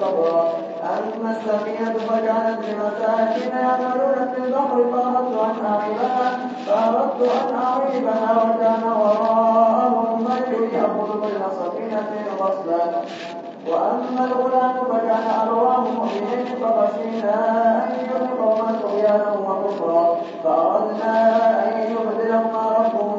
صبرا أما السفينة فكانت لمساكين يعملون في البحر فأردت أن أعيبها فأردت أن أعيبها وكان وراءهم ملك يأخذ كل سفينة غصبا وأما الغلام فكان أبواه مؤمنين فخشينا أن يلقهما طغيانا وكفرا. فأردنا أن يبدلهما ربهما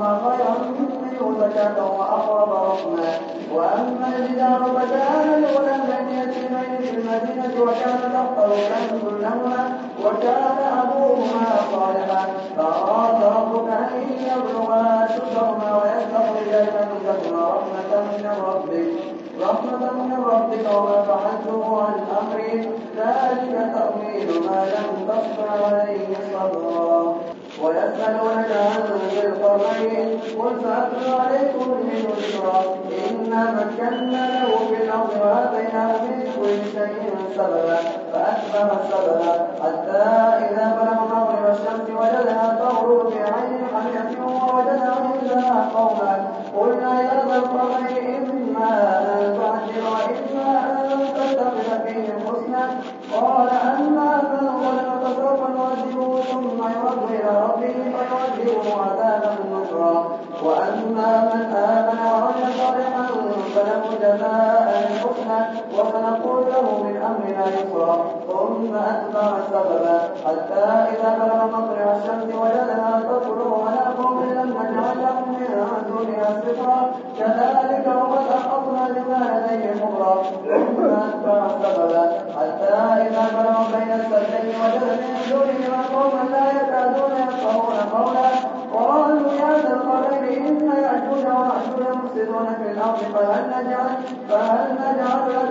وأقرب رحما وأما الجدار فكان لغلامين يتيمين في المدينة وكان تحته كنز لهما وكان أبوهما صالحا. فأراد ربك أن يبلغا أشدهما ويستخرجا كنزهما رحمة من ربك. رحمة من ربك وما فعلته عن أمري. ذلك تأويل ما لم تسطع عليه صبرا. ويسألونك عن ذي القرنين قل سأتلو عليكم منه ذكرا إنا مكنا له في الأرض وآتيناه من كل شيء سببا فأتبع سببا حتى إذا بلغ مغرب الشمس وجدها تغرب عين حمية ووجد عندها قوما. قلنا يا ذا القرنين إما أن تعجل وإما أن تتخذ حسنا قال أما من ظلم فسوف نعذبه ثم يرد إلى ربه فيعذبه عذابا نكرا. وأما من آمن وعمل صالحا فله جزاء الحسنى وسنقول له من أمرنا يسرا. ثم أتبع سببا حتى إذا بلغ مطلع الشمس وجدها تطلع على قوم لم نجعل لهم من دونها سترا كذلك وقد أحطنا بما لديه خبرا حتى إذا بلغ بين السدين وجد من دونهما قوما لا يكادون يفقهون قولا قالوا يا ذا القرين إن يأجوج ومأجوج مفسدون في الأرض فهل نجعل فهل نجعل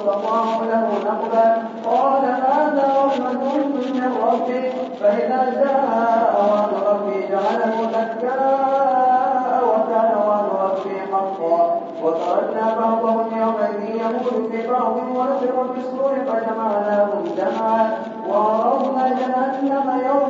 استطاعوا له نقبا. قال هذا رحمة من ربي فإذا جاء وعد ربي جعله دكاء وكان وعد ربي حقا. وتركنا بعضهم يومئذ يموت في بعض ونفخ في الصور فجمعناهم جمعا. وعرضنا جهنم يومئذ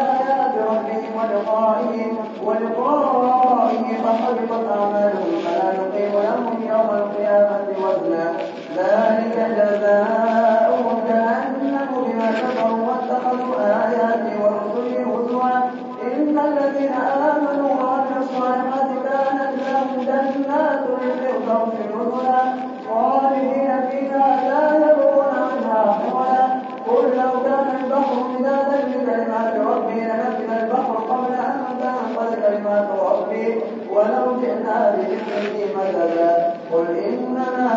لكلمات ربي لنفذ البحر قبل أن تنفذ كلمات ربي ولو جئنا بمثله مددا. قل إنما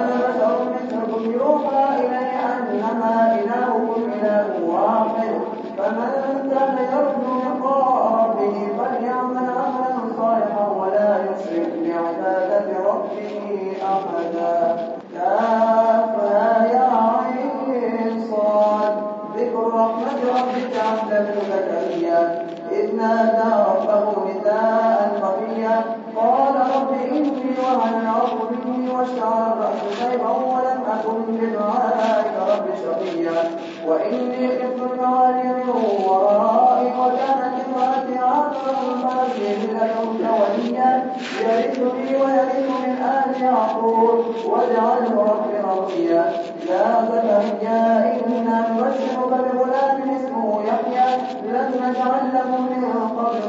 أنا بشر مثلكم يوحى إلي أنما إلهكم إله واحد. فمن كان يرجو لقاء ربه رحمة ربك عبده زكريا إذ نادى ربه نداء خفيا. قال رب إني وهن العظم مني واشتعل الرأس شيئا ولم أكن وإني خفت الموالي من ورائي وكانت امرأتي عاقرا من لدنك وليا. يرثني ويرث من آل يعقوب. واجعله رب رضيا. يا زكريا إنا نبشرك بغلام اسمه يحيى لم نجعل له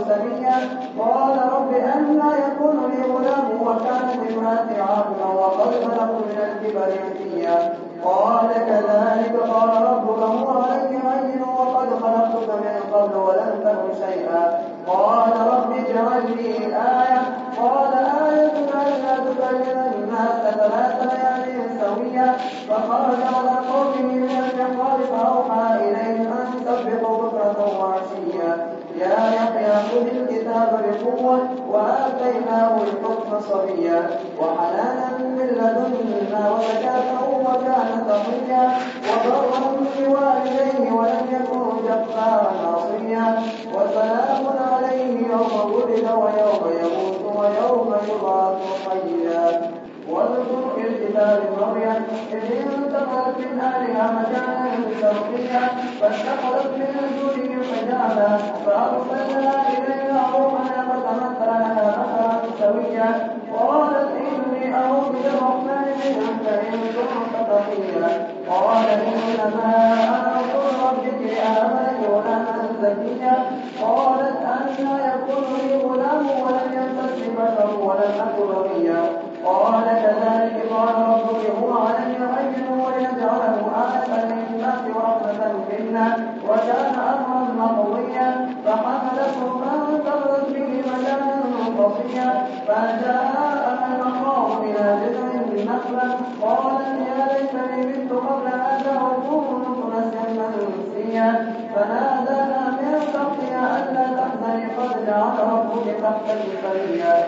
سميا قال رب أنا يكون لي غلام وكانت امرأتي عاقرا وقد بلغت من الكبر عتيا. قال كذلك قال ربك هو عليك هين وقد خلقتك من قبل ولم تكن شيئا. قال رب اجعل لي آية قال آيتك ألا تكلم الناس ثلاث ليال سويا. فخرج على قومه من المحراب فأوحى إليهم أن سبحوا بكرة وعشيا يا يحيى خذ الكتاب بقوة وآتيناه الحكم صبيا وحنانا من لدنا وزكاة وكان تقيا وبرا بوالديه ولم يكن جبارا عصيا وسلام عليه يوم ولد ويوم يموت ويوم يبعث حيا. واذكر في الكتاب مريم إذ انتقلت من أهلها مكانا شرقيا فاتخذت من دونهم حجابا فأرسلنا إليها روحنا فتمثل لها بشرا سويا قالت إني أعوذ بالرحمن منك إن كنت تقيا قال إنما أنا رسول ربك آمن غلاما زكيا قالت أنا يكون لي غلام ولم يمسس بشر ولم أك بغيا قال كذلك قال ربك هو علي هين ولنجعله آية للناس ورحمة منا وكان أمرا مقضيا فحملته فانتظرت به مكانا قصيا فجاء المخاض إلى جذع النخلة قالت يا ليتني مت قبل هذا وكنت نسيا منسيا فناداها من تحتها ألا تحزني قد جعل ربك تحتك سريا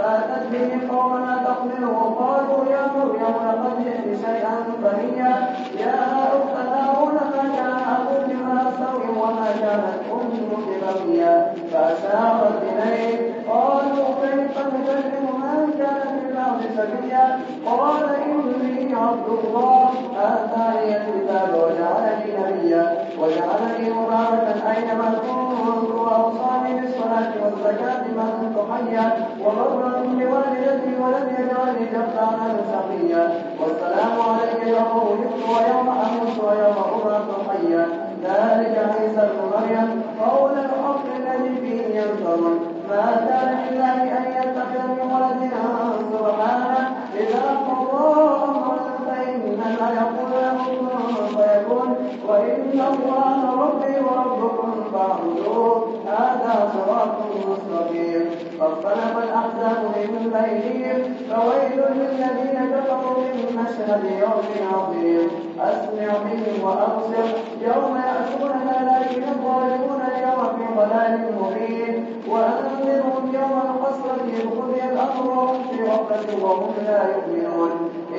فأتت به قومها تحمله قالوا يا مريم لقد جئت شيئا فريا يا أخت هارون ما كان أبوك ما سوء وما كانت أمك بغيا فأشارت إليه. قالوا كيف نكلم من كان في الأرض سبيا؟ قال إني عبد الله. آتاني الكتاب وجعلني نبيا وجعلني مباركا أينما كنت. وأوصاني بالصلاة والزكاة ما كنت حيا وبرا بوالدتي ولم يجعلني جبارا شقيا والسلام علي يوم ولدت ويوم أموت ويوم أبعث حيا. ذلك عيسى ابن مريم قول الحق الذي فيه ينصرون ما كان لله من مشهد يوم عظيم أسمع منهم وأبصر يوم يأتوننا لكن الظالمون اليوم في ضلال مبين وأنذرهم يوم الحسرة إذ قضي الأمر في غفلة وهم لا يؤمنون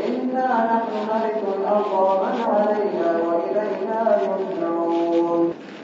إنا نحن نرث الأرض ومن عليها وإلينا يرجعون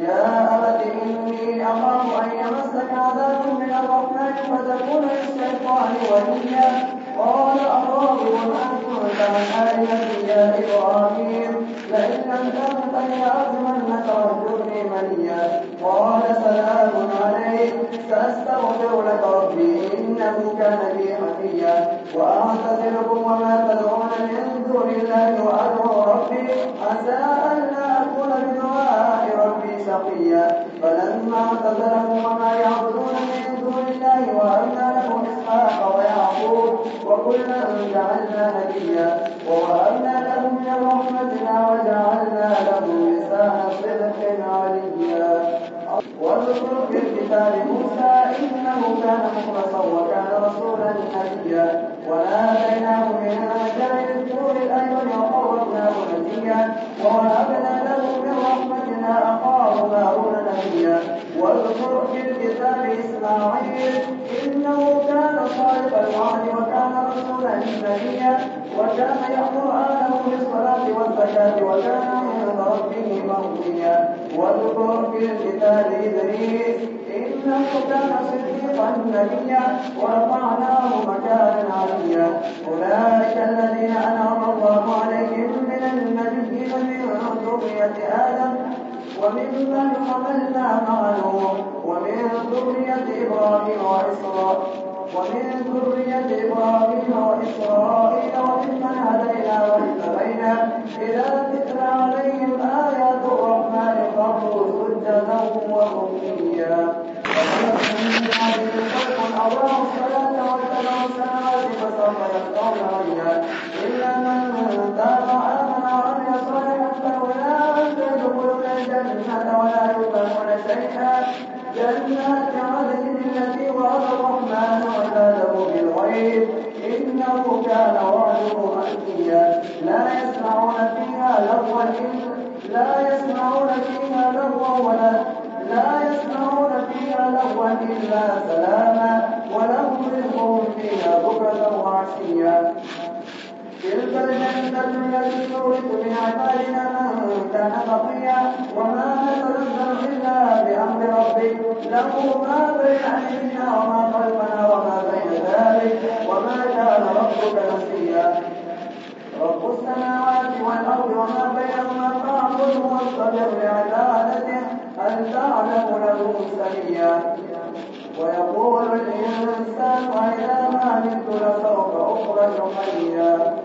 يا أبت إني أخاف أن يمسك عذاب من الرحمن فتكون للشيطان وليا. قال أراغب أنت عن آلهتي يا إبراهيم. لئن لم تنته لأرجمنك واهجرني مليا. قال سلام عليك. سأستغفر لك ربي. إنه كان بي حفيا. وأعتزلكم وما تدعون من دون الله وأدعو ربي. عسى ألا أكون بدعاء ربي شقيا فلما اعتزلهم وما يعبدون من دون الله وأبنى له إسحاق ويعقوب وكلا جعلنا نبيا. ووهبنا له من رحمتنا وجعلنا له لسان صدق عليا. واذكر في الكتاب موسى إنه كان مخلصا وكان رسولا نبيا. وناديناه من جانب الطور الأيمن وقربناه نبيا ووهبنا له من رحمتنا أخاه هارون نبيا. واذكر في الكتاب إسماعيل إنه كان صادق الوعد وكان رسولا نبيا. وكان يأمر أهله بالصلاة والزكاة وكان عند ربه مرضيا واذكر في الكتاب إدريس إنه كان صديقا نبيا ورفعناه مكانا عليا أولئك الذين أنعم الله عليهم من النبيين من ذرية آدم وممن حملنا مع نوح ومن ذرية إبراهيم وإسرائيل ومن ذرية إبراهيم وإسرائيل وممن هدينا واجتبينا إذا تتلى عليهم آيات الرحمن خروا بعدهم خلق أضاعوا الصلاة واتبعوا السماوات فسوف يلقون غيا إلا من تاب وآمن وعمل صالحا يدخلون الجنة ولا يظلمون شيئا جنات عدن التي وعد الرحمن عباده بالغيب إنه كان وعده لا يسمعون فيها لغوا لا يسمعون فيها لغوا ولا لا يسمعون فيها لغوا إلا سلاما ولهم رزقهم فيها بكرة وعشيا تلك الجنة التي نورث من عبادنا من كان تقيا وما نتنزل إلا بأمر ربك له ما بين أيدينا وما خلفنا وما بين ذلك. وما كان ربك نسيا. رب السماوات والأرض وما بينهما فاعبده واصطبر لعبادته هل تعلم له سميا ويقول الإنسان أإذا ما مت لسوف أخرج حيا.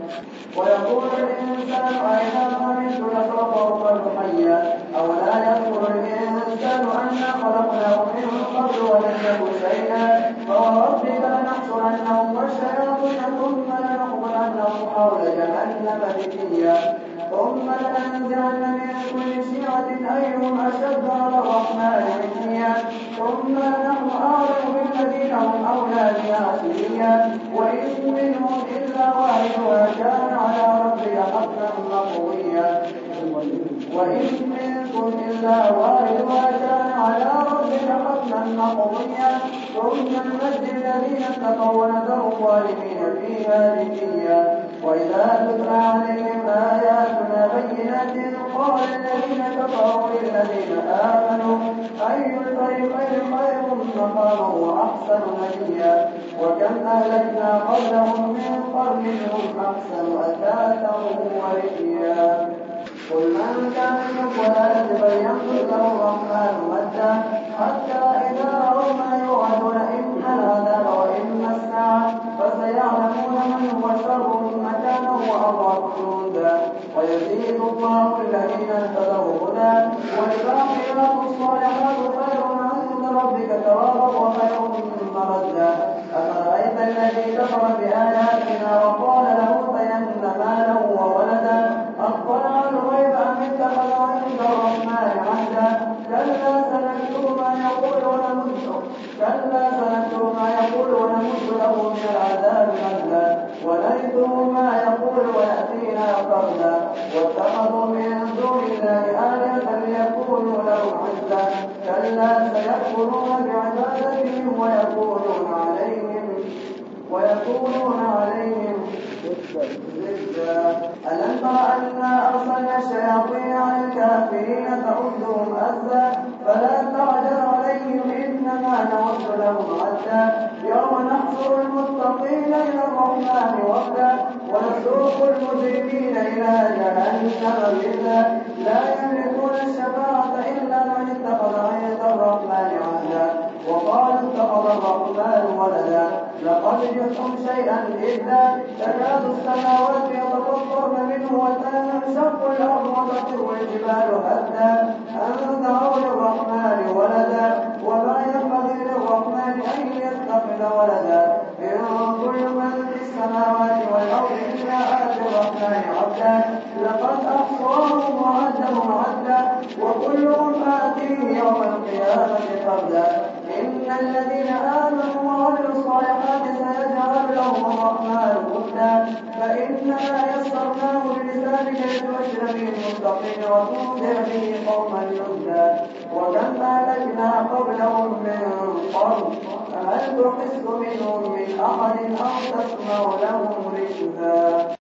ويقول الإنسان أإذا ما مت لسوف أخرج حيا. أولا يذكر الإنسان أنا خلقناه من قبل ولم يك شيئا. فوربك لنحشرنهم والشياطين ثم لنحضرنهم حول جهنم ذكيا ثم لننزعن من كل شيعة أيهم أشد على الرحمن عتيا ثم نحن أعلم بالذين هم أولى بها سبيا وإن منهم إلا واحدها كان على ربك حتما مقضيا وإن منكم إلا واردها كان على ربك حتما مقضيا ثم ننجي الذين اتقوا ونذر الظالمين فيها جثيا وإذا تتلى عليهم آياتنا بينات قال الذين كفروا للذين آمنوا أي الفريقين خير مقاما وأحسن نبيا وكم أهلكنا قبلهم من قرن هم أحسن أثاثا ورئيا. قل من كان يرجو الآية فلينظر له الرحمن مدا حتى إذا رأوا ما يوعدون إما العذاب وإما الساعة فسيعلمون من هو شر مكانا وأضعف جندا. ويزيد الله الذين اهتدوا هدى والباقيات الصالحات خير عند ربك ثوابا وخير مردا أفرأيت الذي كفر بآياتنا وقال سيكفرون بعبادتهم ويكونون عليهم ويكونون عليهم ألم تر أنا أرسلنا الشياطين على الكافرين تعدهم أزا فلا تعجل عليهم إنما نعد لهم عدا يوم نحشر المتقين إلى الرحمن وفدا ونسوق المجرمين إلى جهنم وردا لا يملكون الشفاعة إلا من اتخذ عند الرحمن عهدا وقالوا اتخذ الرحمن ولدا لقد جئتم شيئا إذا تكاد السماوات يتفطرن منه وتنشق الأرض وتخر الجبال هدا أن دعوا للرحمن ولدا وما ينبغي للرحمن أن يتخذ ولدا إن كل من في السماوات والأرض إلا آتي الرحمن عبدا لقد أحصاهم وعدهم عدا وكلهم آتيه يوم القيامة فردا إن الذين آمنوا وعملوا الصالحات سيجعل لهم الرحمن ودا فإنما يسرناه بلسانك لتبشر به المتقين وتنذر به قوما لدا وكم أهلكنا قبلهم من قرن هل تحس منهم من أحد أو تسمع لهم ركزا